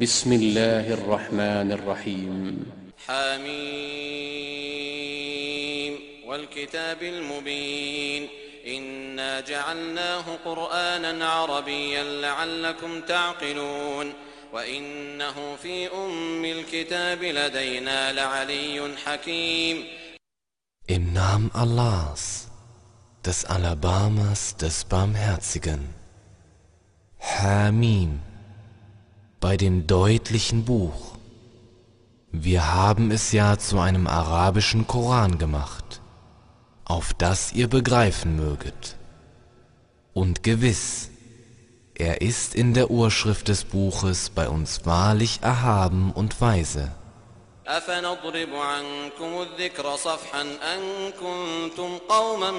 بسم الله الرحمن الرحيم. حميم. والكتاب المبين. إنا جعلناه قرآنا عربيا لعلكم تعقلون. وإنه في أم الكتاب لدينا لعلي حكيم. Im Namen Allahs, des Alabamas, des Barmherzigen. Hamim, bei dem deutlichen Buch. Wir haben es ja zu einem arabischen Koran gemacht, auf das ihr begreifen möget. Und gewiss, er ist in der Urschrift des Buches bei uns wahrlich erhaben und weise. أفنضرب عنكم الذكر صفحا أن كنتم قوما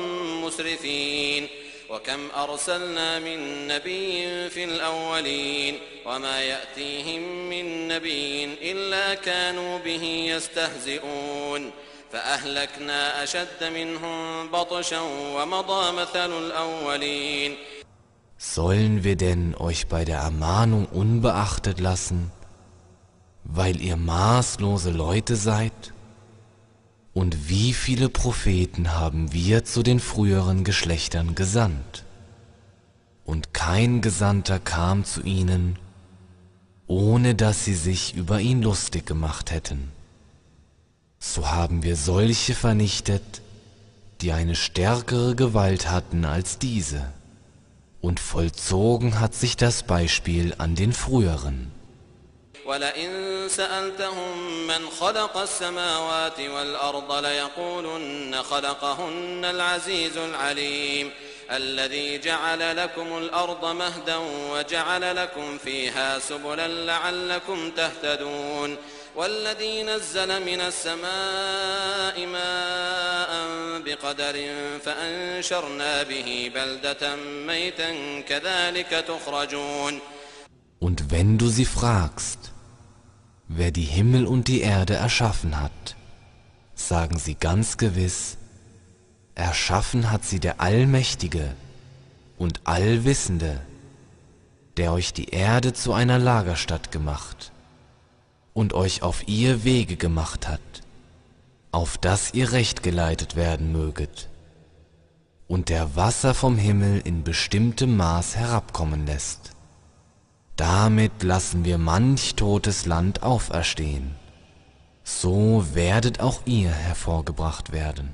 مسرفين وكم أرسلنا من نبي في الأولين وما يأتيهم من نبي إلا كانوا به يستهزئون فأهلكنا أشد منهم بطشا ومضى مثل الأولين Sollen wir denn euch bei der Ermahnung unbeachtet lassen, weil ihr maßlose Leute seid? Und wie viele Propheten haben wir zu den früheren Geschlechtern gesandt? Und kein Gesandter kam zu ihnen, ohne dass sie sich über ihn lustig gemacht hätten. So haben wir solche vernichtet, die eine stärkere Gewalt hatten als diese. Und vollzogen hat sich das Beispiel an den früheren. ولئن سألتهم من خلق السماوات والأرض ليقولن خلقهن العزيز العليم الذي جعل لكم الأرض مهدا وجعل لكم فيها سبلا لعلكم تهتدون والذي نزل من السماء ماء بقدر فأنشرنا به بلدة ميتا كذلك تخرجون Und wenn du sie fragst, wer die Himmel und die Erde erschaffen hat, sagen sie ganz gewiss, erschaffen hat sie der Allmächtige und Allwissende, der euch die Erde zu einer Lagerstatt gemacht und euch auf ihr Wege gemacht hat, auf dass ihr recht geleitet werden möget, und der Wasser vom Himmel in bestimmtem Maß herabkommen lässt. Damit lassen wir manch totes Land auferstehen. So werdet auch ihr hervorgebracht werden.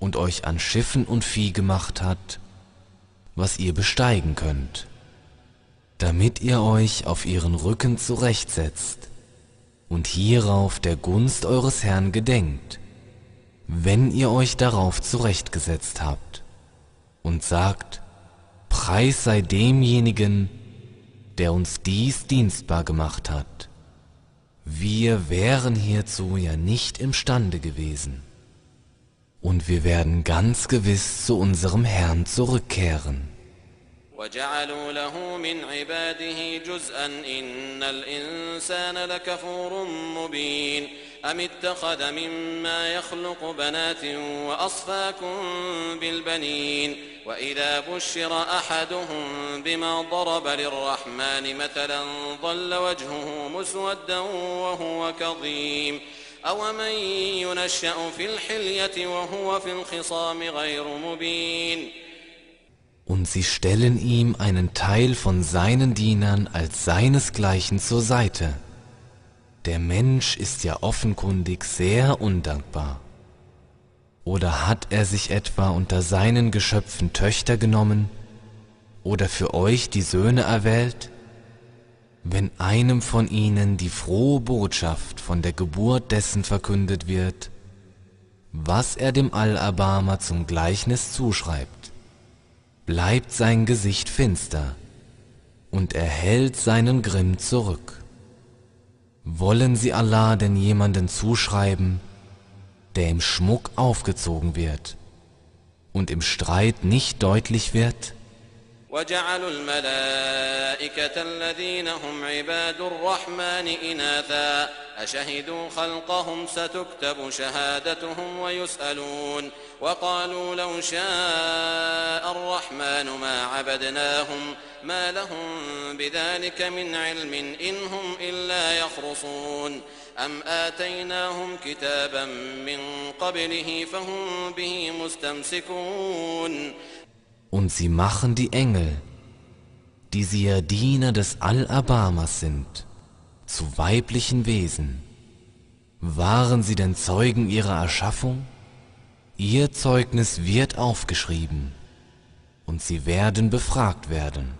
Und euch an Schiffen und Vieh gemacht hat, was ihr besteigen könnt, damit ihr euch auf ihren Rücken zurechtsetzt und hierauf der Gunst eures Herrn gedenkt, wenn ihr euch darauf zurechtgesetzt habt, und sagt, Preis sei demjenigen, der uns dies dienstbar gemacht hat. Wir wären hierzu ja nicht imstande gewesen. Und wir werden ganz gewiss zu unserem Herrn zurückkehren. وجعلوا له من عباده جزءا إن الإنسان لكفور مبين أم اتخذ مما يخلق بنات وأصفاكم بالبنين وإذا بشر أحدهم بما ضرب للرحمن مثلا ظل وجهه مسودا وهو كظيم أومن ينشأ في الحلية وهو في الخصام غير مبين Und sie stellen ihm einen Teil von seinen Dienern als seinesgleichen zur Seite. Der Mensch ist ja offenkundig sehr undankbar. Oder hat er sich etwa unter seinen Geschöpfen Töchter genommen oder für euch die Söhne erwählt? Wenn einem von ihnen die frohe Botschaft von der Geburt dessen verkündet wird, was er dem Allerbarmer zum Gleichnis zuschreibt, bleibt sein Gesicht finster, und er hält seinen Grimm zurück. Wollen Sie Allah denn jemanden zuschreiben, der im Schmuck aufgezogen wird und im Streit nicht deutlich wird? وجعلوا الملائكة الذين هم عباد الرحمن إناثا. أشهدوا خلقهم ستكتب شهادتهم ويسألون. وقالوا لو شاء الرحمن ما عبدناهم ما لهم بذلك من علم إن هم إلا يخرصون. أم آتيناهم كتابا من قبله فهم به مستمسكون. Und sie machen die Engel, die sie ja Diener des Al-Abamas sind, zu weiblichen Wesen. Waren sie denn Zeugen ihrer Erschaffung? Ihr Zeugnis wird aufgeschrieben und sie werden befragt werden.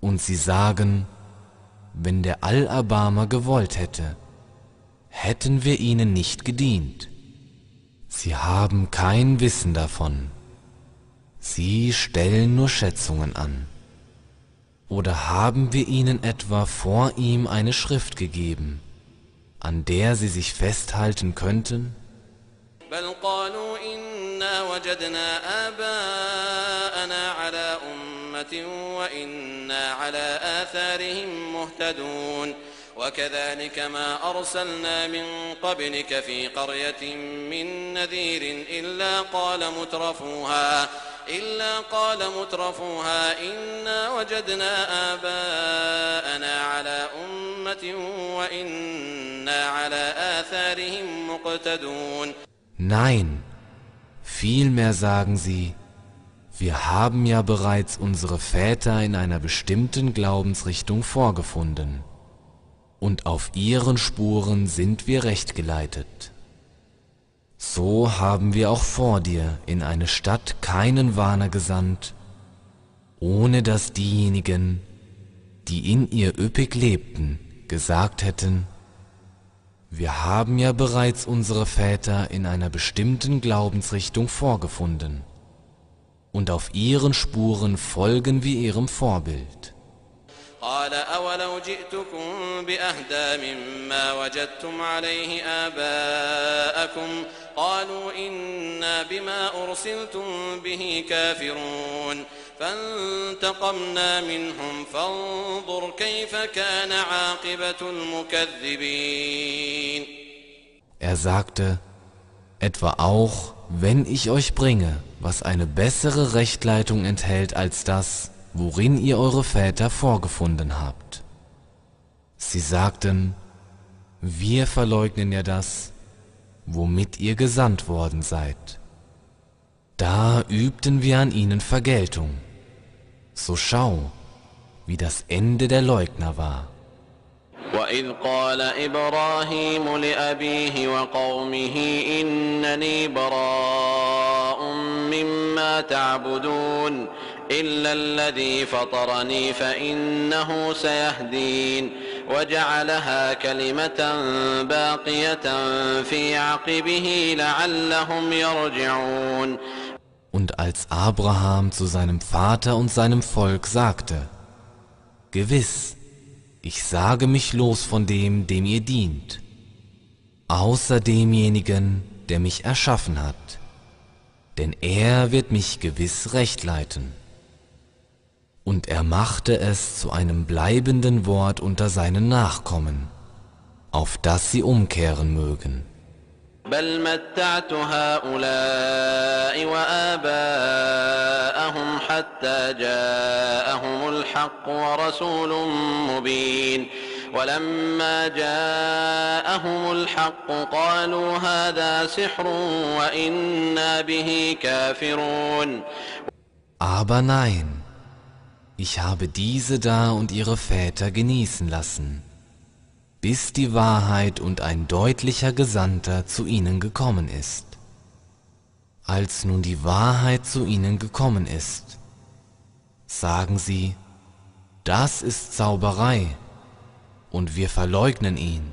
Und sie sagen, wenn der Al-Abama gewollt hätte, hätten wir ihnen nicht gedient. Sie haben kein Wissen davon. Sie stellen nur Schätzungen an. Oder haben wir ihnen etwa vor ihm eine Schrift gegeben, an der sie sich festhalten könnten? بل قالوا إنا وجدنا آباءنا على أمة وإنا على آثارهم مهتدون وكذلك ما أرسلنا من قبلك في قرية من نذير إلا قال مترفوها إلا قال مترفوها إنا وجدنا آباءنا على أمة وإنا على آثارهم مقتدون Nein, vielmehr sagen sie, wir haben ja bereits unsere Väter in einer bestimmten Glaubensrichtung vorgefunden, und auf ihren Spuren sind wir recht geleitet. So haben wir auch vor dir in eine Stadt keinen Warner gesandt, ohne dass diejenigen, die in ihr üppig lebten, gesagt hätten, wir haben ja bereits unsere Väter in einer bestimmten Glaubensrichtung vorgefunden, und auf ihren Spuren folgen wir ihrem Vorbild. قال أولو جئتكم بأهدى مما وجدتم عليه آباءكم قالوا إنا بما أرسلتم به كافرون فانتقمنا منهم فانظر كيف كان عاقبة المكذبين Er sagte, etwa auch, wenn ich euch bringe, was eine bessere Rechtleitung enthält als das, worin ihr eure Väter vorgefunden habt. Sie sagten, wir verleugnen ja das, womit ihr gesandt worden seid. Da übten wir an ihnen Vergeltung. So schau, wie das Ende der Leugner war. وإذ قال إبراهيم لأبيه وقومه إنني براء مما تعبدون إلا الذي فطرني فإنه سيهدين وجعلها كلمة باقية في عقبه لعلهم يرجعون Und als Abraham zu seinem Vater und seinem Volk sagte, Gewiss, ich sage mich los von dem, dem ihr dient, außer demjenigen, der mich erschaffen hat, denn er wird mich gewiss recht leiten. Und er machte es zu einem bleibenden Wort unter seinen Nachkommen, auf das sie umkehren mögen. بل متعت هؤلاء وآباءهم حتى جاءهم الحق ورسول مبين ولما جاءهم الحق قالوا هذا سحر وإنا به كافرون Aber nein, ich habe diese da und ihre Väter genießen lassen, bis die Wahrheit und ein deutlicher Gesandter zu ihnen gekommen ist. Als nun die Wahrheit zu ihnen gekommen ist, sagen sie, das ist Zauberei, und wir verleugnen ihn.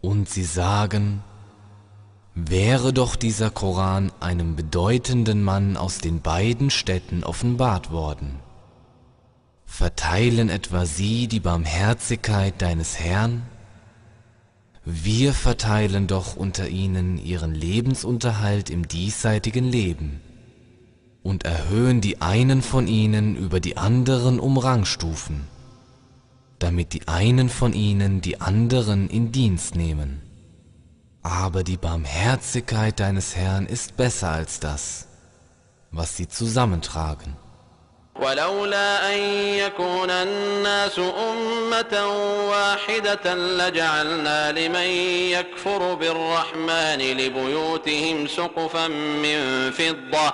Und sie sagen, wäre doch dieser Koran einem bedeutenden Mann aus den beiden Städten offenbart worden. Verteilen etwa sie die Barmherzigkeit deines Herrn? Wir verteilen doch unter ihnen ihren Lebensunterhalt im diesseitigen Leben und erhöhen die einen von ihnen über die anderen um Rangstufen, damit die einen von ihnen die anderen in Dienst nehmen. Aber die Barmherzigkeit deines Herrn ist besser als das, was sie zusammentragen. ولولا أن يكون الناس أمة واحدة لجعلنا لمن يكفر بالرحمن لبيوتهم سقفا من فضة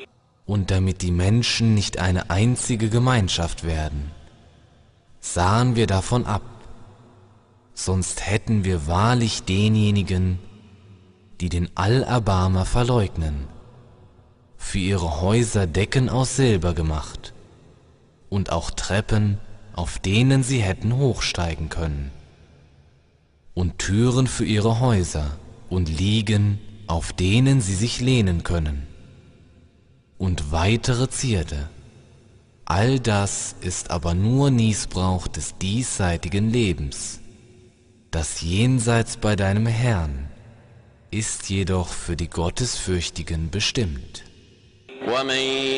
und damit die Menschen nicht eine einzige Gemeinschaft werden, sahen wir davon ab, sonst hätten wir wahrlich denjenigen, die den Allerbarmer verleugnen, für ihre Häuser Decken aus Silber gemacht und auch Treppen, auf denen sie hätten hochsteigen können, und Türen für ihre Häuser und Liegen, auf denen sie sich lehnen können und weitere Zierde. All das ist aber nur Niesbrauch des diesseitigen Lebens. Das Jenseits bei deinem Herrn ist jedoch für die Gottesfürchtigen bestimmt. ومن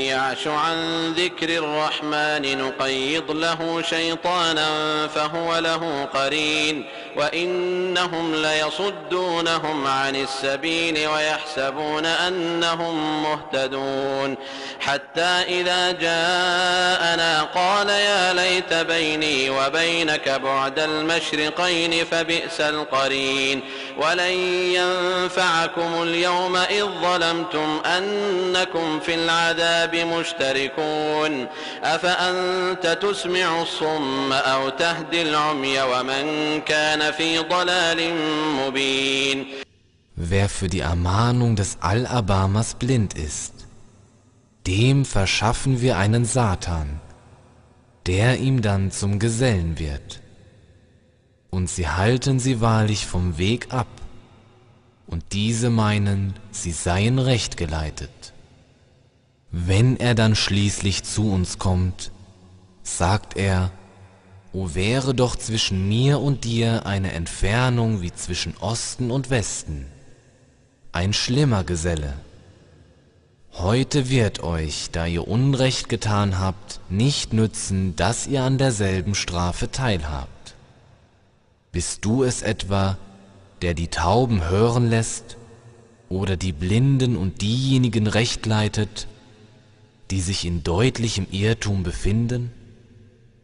يعش عن ذكر الرحمن نقيض له شيطانا فهو له قرين وإنهم ليصدونهم عن السبيل ويحسبون أنهم مهتدون حتى إذا جاءنا قال يا ليت بيني وبينك بعد المشرقين فبئس القرين ولن ينفعكم اليوم إذ ظلمتم أنكم في العذاب مشتركون أفأنت تسمع الصم أو تهدي العمي ومن كان في ضلال مبين Wer für die Ermahnung des Allabamas blind ist, dem verschaffen wir einen Satan, der ihm dann zum Gesellen wird. Und sie halten sie wahrlich vom Weg ab, und diese meinen, sie seien recht geleitet. Wenn er dann schließlich zu uns kommt, sagt er, O wäre doch zwischen mir und dir eine Entfernung wie zwischen Osten und Westen, ein schlimmer Geselle. Heute wird euch, da ihr Unrecht getan habt, nicht nützen, dass ihr an derselben Strafe teilhabt. Bist du es etwa, der die Tauben hören lässt oder die Blinden und diejenigen recht leitet, die sich in deutlichem Irrtum befinden?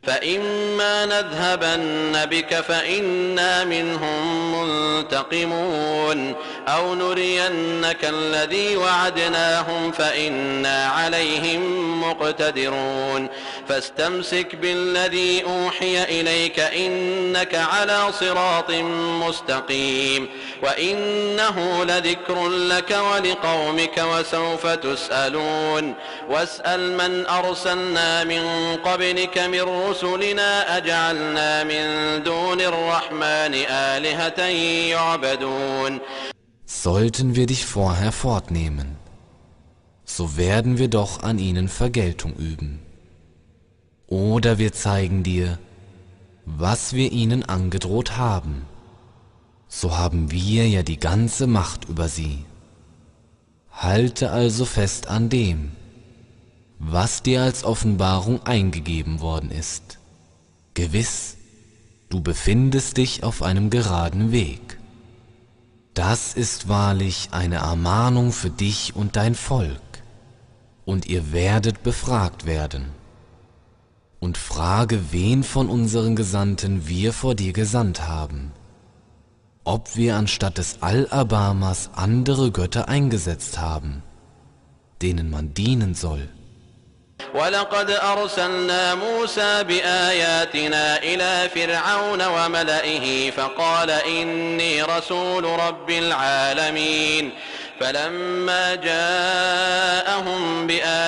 فإما نذهبن بك فإنا منهم منتقمون أو نرينك الذي وعدناهم فإنا عليهم مقتدرون فاستمسك بالذي أوحي إليك إنك على صراط مستقيم وإنه لذكر لك ولقومك وسوف تسألون واسأل من أرسلنا من قبلك من رسلنا أجعلنا من دون الرحمن آلهة يعبدون Sollten wir dich vorher fortnehmen, so werden wir doch an ihnen Vergeltung üben. Oder wir zeigen dir, was wir ihnen angedroht haben. so haben wir ja die ganze Macht über sie. Halte also fest an dem, was dir als Offenbarung eingegeben worden ist. Gewiss, du befindest dich auf einem geraden Weg. Das ist wahrlich eine Ermahnung für dich und dein Volk, und ihr werdet befragt werden Und frage, wen von unseren Gesandten wir vor dir gesandt haben ob wir anstatt des Al-Abamas andere Götter eingesetzt haben, denen man dienen soll. ولقد أرسلنا موسى بآياتنا إلى فرعون وملئه فقال إني رسول رب العالمين فلما جاءهم بآياتنا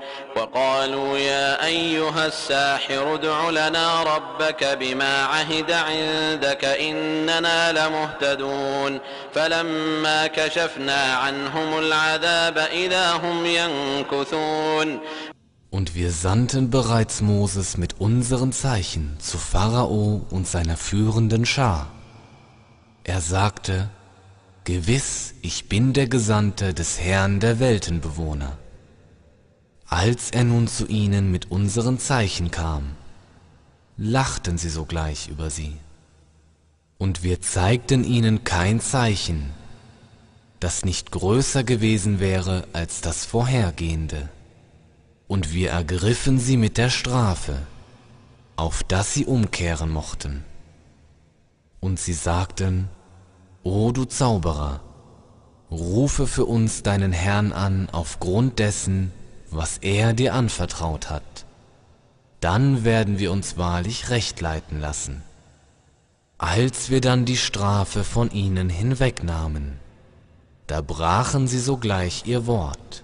وقالوا يا أيها الساحر ادع لنا ربك بما عهد عندك إننا لمهتدون فلما كشفنا عنهم العذاب إذا هم ينكثون Und wir sandten bereits Moses mit unseren Zeichen zu Pharao und seiner führenden Schar. Er sagte, Gewiss, ich bin der Gesandte des Herrn der Weltenbewohner. Als er nun zu ihnen mit unseren Zeichen kam, lachten sie sogleich über sie. Und wir zeigten ihnen kein Zeichen, das nicht größer gewesen wäre als das vorhergehende. Und wir ergriffen sie mit der Strafe, auf dass sie umkehren mochten. Und sie sagten, O du Zauberer, rufe für uns deinen Herrn an aufgrund dessen, was er dir anvertraut hat, dann werden wir uns wahrlich recht leiten lassen. Als wir dann die Strafe von ihnen hinwegnahmen, da brachen sie sogleich ihr Wort.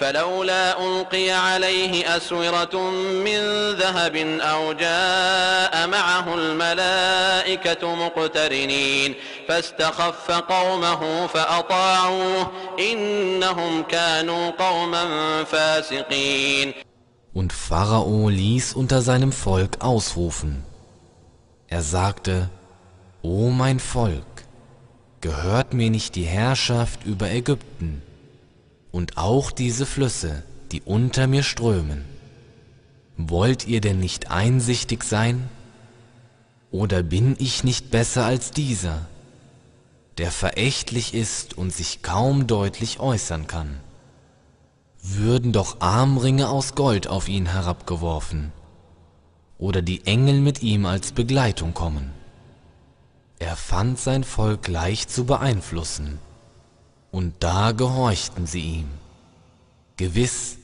فلولا ألقي عليه أسورة من ذهب أو جاء معه الملائكة مقترنين فاستخف قومه فأطاعوه إنهم كانوا قوما فاسقين Und Pharao ließ unter seinem Volk ausrufen. Er sagte, O mein Volk, gehört mir nicht die Herrschaft über Ägypten Und auch diese Flüsse, die unter mir strömen? Wollt ihr denn nicht einsichtig sein? Oder bin ich nicht besser als dieser, der verächtlich ist und sich kaum deutlich äußern kann? würden doch Armringe aus Gold auf ihn herabgeworfen, oder die Engel mit ihm als Begleitung kommen. Er fand sein Volk leicht zu beeinflussen, und da gehorchten sie ihm. Gewiss,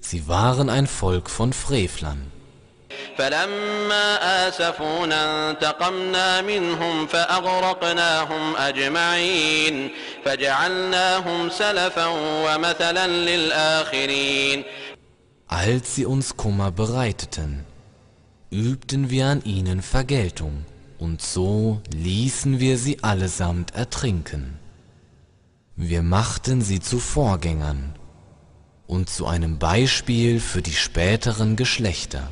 sie waren ein Volk von Frevlern. فلما آسفونا انتقمنا منهم فأغرقناهم أجمعين فجعلناهم سلفا ومثلا للآخرين Als sie uns Kummer bereiteten, übten wir an ihnen Vergeltung, und so ließen wir sie allesamt ertrinken. Wir machten sie zu Vorgängern und zu einem Beispiel für die späteren Geschlechter.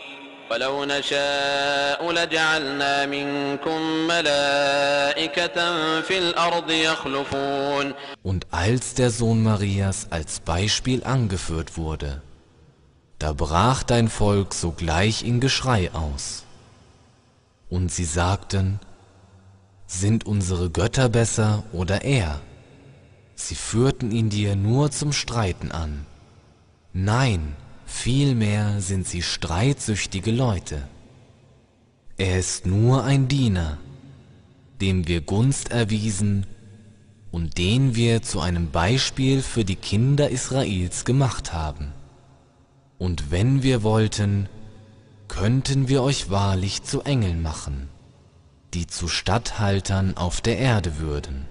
ولو نشاء لجعلنا منكم ملائكة في الأرض يخلفون Und als der Sohn Marias als Beispiel angeführt wurde, Da brach dein Volk sogleich in Geschrei aus. Und sie sagten, sind unsere Götter besser oder er? Sie führten ihn dir nur zum Streiten an. Nein, vielmehr sind sie streitsüchtige Leute. Er ist nur ein Diener, dem wir Gunst erwiesen und den wir zu einem Beispiel für die Kinder Israels gemacht haben. Und wenn wir wollten, könnten wir euch wahrlich zu Engeln machen, die zu Statthaltern auf der Erde würden.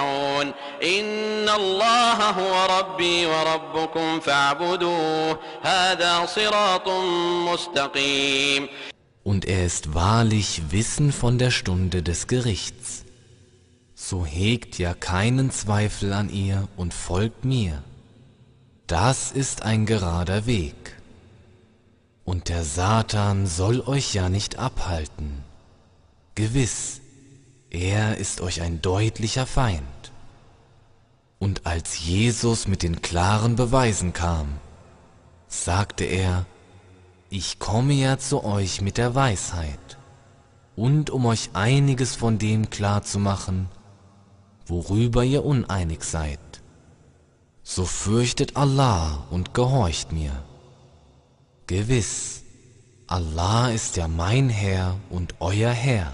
إن الله هو ربي وربكم فاعبدوه هذا صراط مستقيم Und er ist wahrlich Wissen von der Stunde des Gerichts. so hegt ja keinen Zweifel an ihr und folgt mir. Das ist ein gerader Weg. Und der Satan soll euch ja nicht abhalten. Gewiss, er ist euch ein deutlicher Feind. Und als Jesus mit den klaren Beweisen kam, sagte er, ich komme ja zu euch mit der Weisheit, und um euch einiges von dem klar zu machen, worüber ihr uneinig seid. So fürchtet Allah und gehorcht mir. Gewiss, Allah ist ja mein Herr und euer Herr.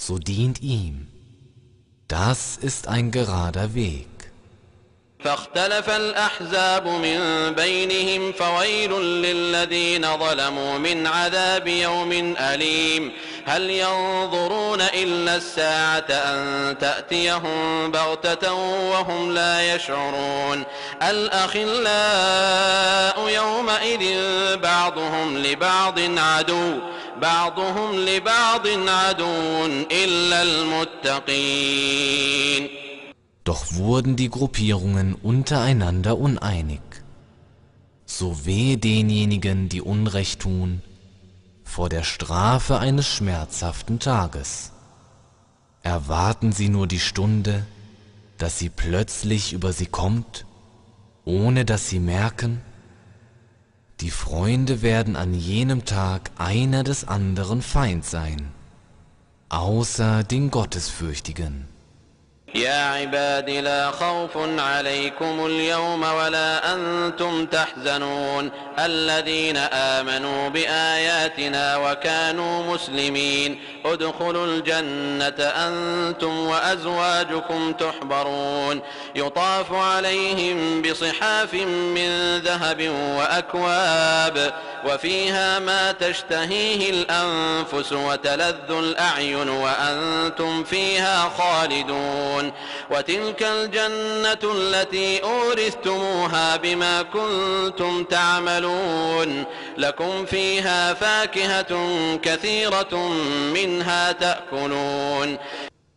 So dient ihm. Das ist ein gerader Weg. فاختلف الأحزاب من بينهم فويل للذين ظلموا من عذاب يوم أليم هل ينظرون إلا الساعة أن تأتيهم بغتة وهم لا يشعرون الأخلاء يومئذ بعضهم لبعض عدو بعضهم لبعض عدو إلا المتقين Doch wurden die Gruppierungen untereinander uneinig. So wehe denjenigen, die Unrecht tun, vor der Strafe eines schmerzhaften Tages. Erwarten sie nur die Stunde, dass sie plötzlich über sie kommt, ohne dass sie merken, die Freunde werden an jenem Tag einer des anderen Feind sein, außer den Gottesfürchtigen. يا عباد لا خوف عليكم اليوم ولا أنتم تحزنون. الذين آمنوا بآياتنا وكانوا مسلمين. ادخلوا الجنة أنتم وأزواجكم تحبرون. يطاف عليهم بصحاف من ذهب وأكواب. وفيها ما تشتهيه الأنفس وتلذ الأعين وأنتم فيها خالدون. وتلك الجنة التي أورثتموها بما كنتم تعملون لكم فيها فاكهة كثيرة منها تأكلون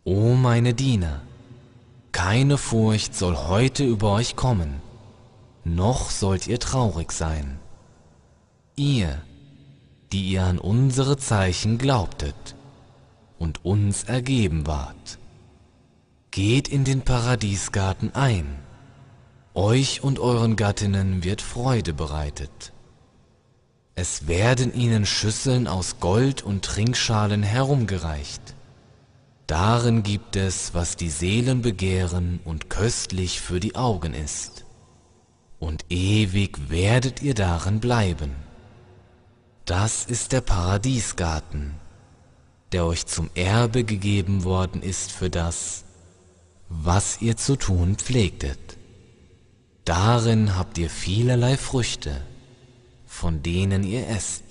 O meine Diener, keine Furcht soll heute über euch kommen, noch sollt ihr traurig sein. Ihr, die ihr an unsere Zeichen glaubtet und uns ergeben wart, geht in den Paradiesgarten ein, euch und euren Gattinnen wird Freude bereitet. Es werden ihnen Schüsseln aus Gold und Trinkschalen herumgereicht. Darin gibt es, was die Seelen begehren und köstlich für die Augen ist. Und ewig werdet ihr darin bleiben. Das ist der Paradiesgarten, der euch zum Erbe gegeben worden ist für das, was ihr zu tun pflegtet. Darin habt ihr vielerlei Früchte, von denen ihr esst.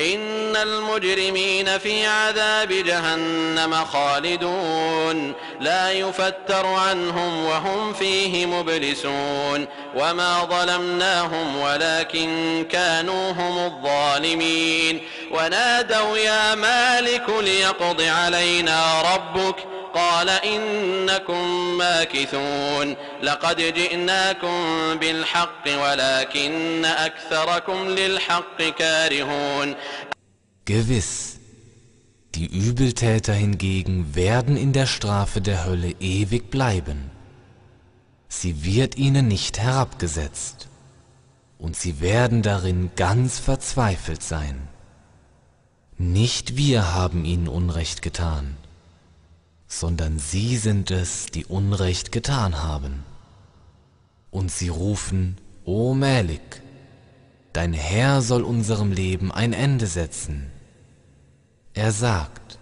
إن المجرمين في عذاب جهنم خالدون لا يفتر عنهم وهم فيه مبلسون وما ظلمناهم ولكن كانوا هم الظالمين ونادوا يا مالك ليقض علينا ربك قال إنكم ماكثون لقد جئناكم بالحق ولكن أكثركم للحق كارهون Gewiss, die Übeltäter hingegen werden in der Strafe der Hölle ewig bleiben. Sie wird ihnen nicht herabgesetzt, und sie werden darin ganz verzweifelt sein. Nicht wir haben ihnen Unrecht getan, sondern sie sind es, die Unrecht getan haben. Und sie rufen, O Malik, dein Herr soll unserem Leben ein Ende setzen. Er sagt,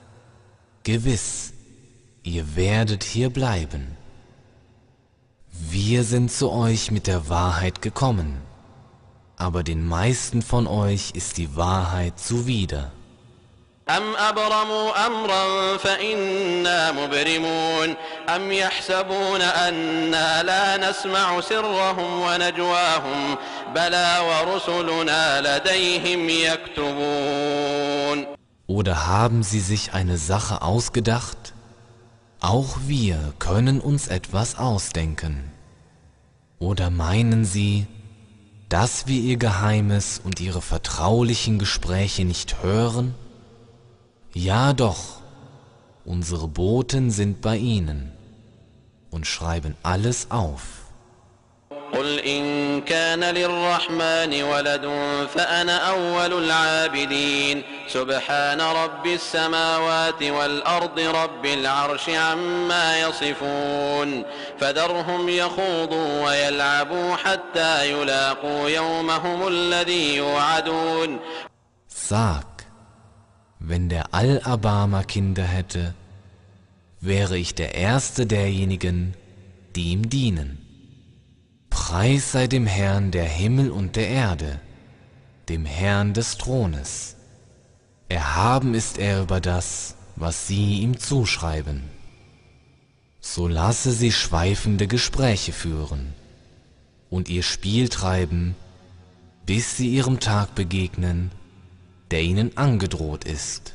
gewiss, ihr werdet hier bleiben. Wir sind zu euch mit der Wahrheit gekommen, aber den meisten von euch ist die Wahrheit zuwider. أم أبرموا أمرا فإنا مبرمون أم يحسبون أنا لا نسمع سرهم ونجواهم بلى ورسلنا لديهم يكتبون Oder haben sie sich eine Sache ausgedacht? Auch wir können uns etwas ausdenken. Oder meinen sie, dass wir ihr Geheimes und ihre vertraulichen Gespräche nicht hören? Ja doch, unsere Boten sind bei ihnen und schreiben alles auf. قل إن كان للرحمن ولد فأنا أول العابدين سبحان رب السماوات والأرض رب العرش عما يصفون فذرهم يخوضوا ويلعبوا حتى يلاقوا يومهم الذي يوعدون Sag, wenn der Allerbarmer Kinder hätte, wäre ich der Erste derjenigen, die ihm dienen. Preis sei dem Herrn der Himmel und der Erde, dem Herrn des Thrones. Erhaben ist er über das, was sie ihm zuschreiben. So lasse sie schweifende Gespräche führen und ihr Spiel treiben, bis sie ihrem Tag begegnen, der ihnen angedroht ist.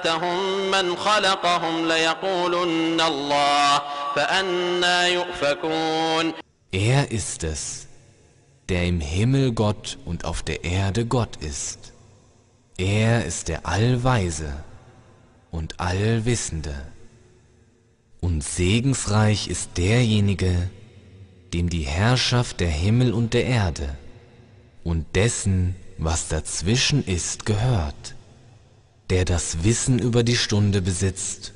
سألتهم من خلقهم ليقولن الله فأنا يؤفكون Er ist es, der im Himmel Gott und auf der Erde Gott ist. Er ist der Allweise und Allwissende. Und segensreich ist derjenige, dem die Herrschaft der Himmel und der Erde und dessen, was dazwischen ist, gehört, der das Wissen über die Stunde besitzt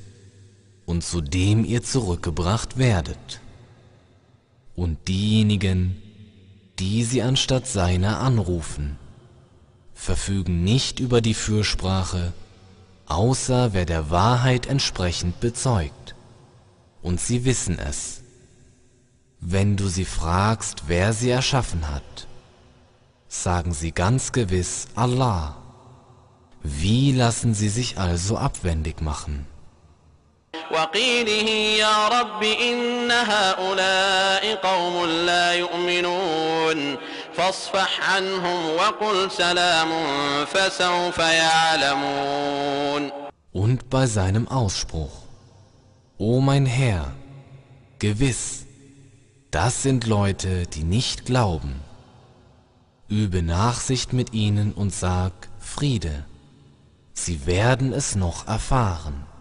und zu dem ihr zurückgebracht werdet. Und diejenigen, die sie anstatt seiner anrufen, verfügen nicht über die Fürsprache, außer wer der Wahrheit entsprechend bezeugt. Und sie wissen es. Wenn du sie fragst, wer sie erschaffen hat, sagen sie ganz gewiss Allah. Wie lassen sie sich also abwendig machen? Und bei seinem Ausspruch, O mein Herr, gewiss, das sind Leute, die nicht glauben. Übe Nachsicht mit ihnen und sag Friede. Sie werden es noch erfahren.